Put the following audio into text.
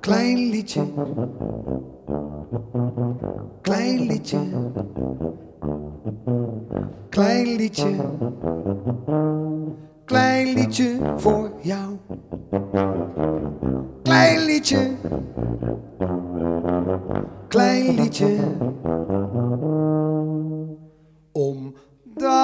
Klein liedje. Klein liedje. Klein liedje. Klein liedje voor jou. Klein liedje. Klein liedje. Да.